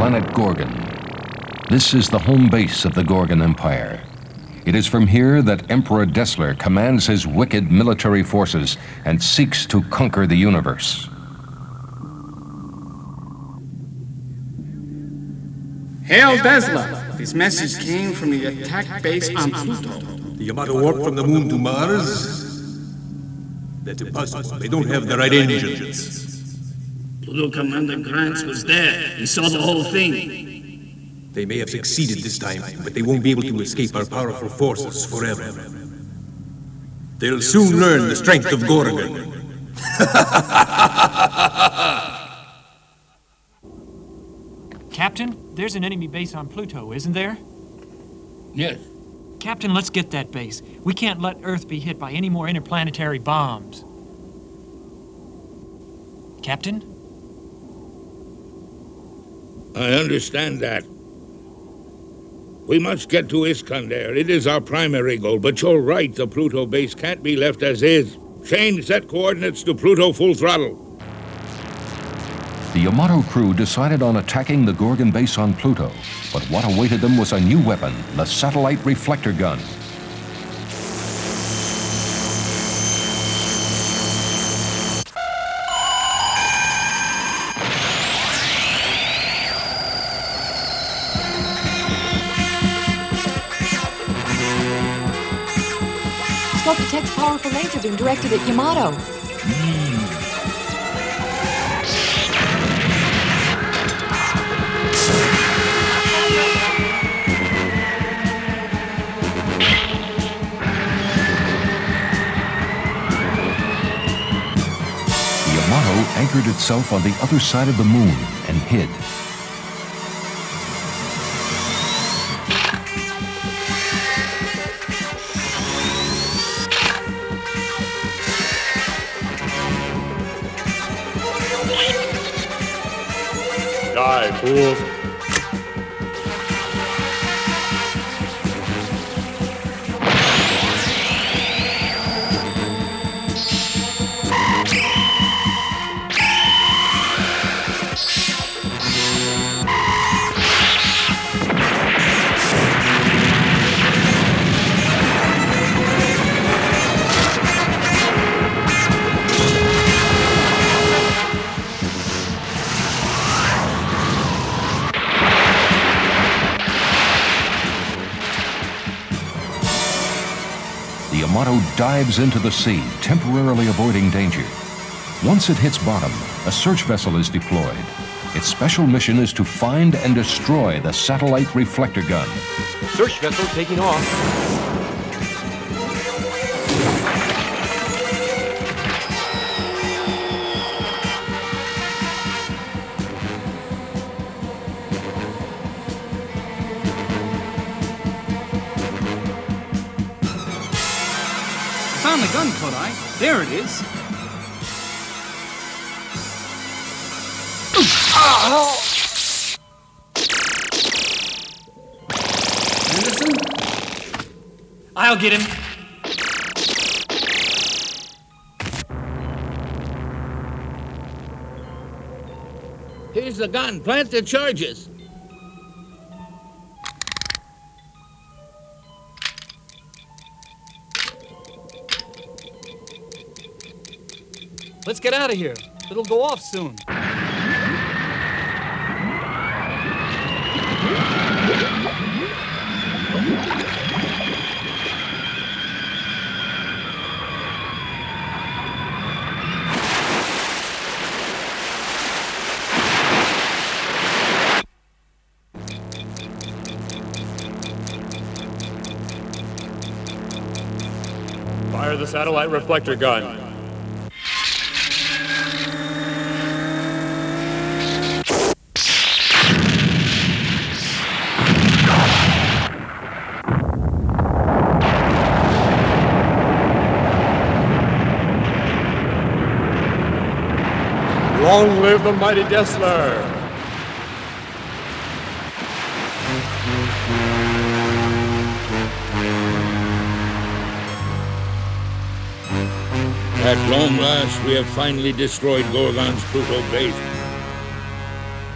planet Gorgon. This is the home base of the Gorgon Empire. It is from here that Emperor Dessler commands his wicked military forces and seeks to conquer the universe. Hail Dessler! This message came from the attack base on Pluto. The Yamato warp from the moon to Mars? That's impossible. They don't have the right engines. Pluto Commander Grants was there. He saw the whole thing. They may have succeeded this time, but they won't be able to escape our powerful forces forever. They'll soon learn the strength of Gorgon. Captain, there's an enemy base on Pluto, isn't there? Yes. Captain, let's get that base. We can't let Earth be hit by any more interplanetary bombs. Captain? I understand that. We must get to Iscandar. It is our primary goal, but you're right, the Pluto base can't be left as is. Change set coordinates to Pluto full throttle. The Yamato crew decided on attacking the Gorgon base on Pluto, but what awaited them was a new weapon, the satellite reflector gun. Scope detects powerful laser beam directed at Yamato. The Yamato anchored itself on the other side of the moon and hid. Die, fools. Yamato dives into the sea, temporarily avoiding danger. Once it hits bottom, a search vessel is deployed. Its special mission is to find and destroy the satellite reflector gun. Search vessel taking off. Found the gun, Kodai. There it is. Anderson? I'll get him. Here's the gun. Plant the charges. Let's get out of here. It'll go off soon. Fire the satellite reflector gun. Long live the mighty Dessler! At long last, we have finally destroyed Gorgon's Pluto base.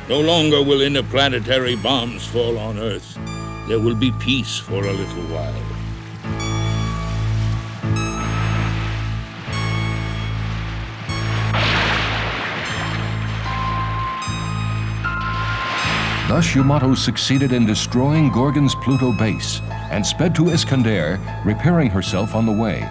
No longer will interplanetary bombs fall on Earth. There will be peace for a little while. Thus, Yamato succeeded in destroying Gorgon's Pluto base and sped to Iscandar, repairing herself on the way.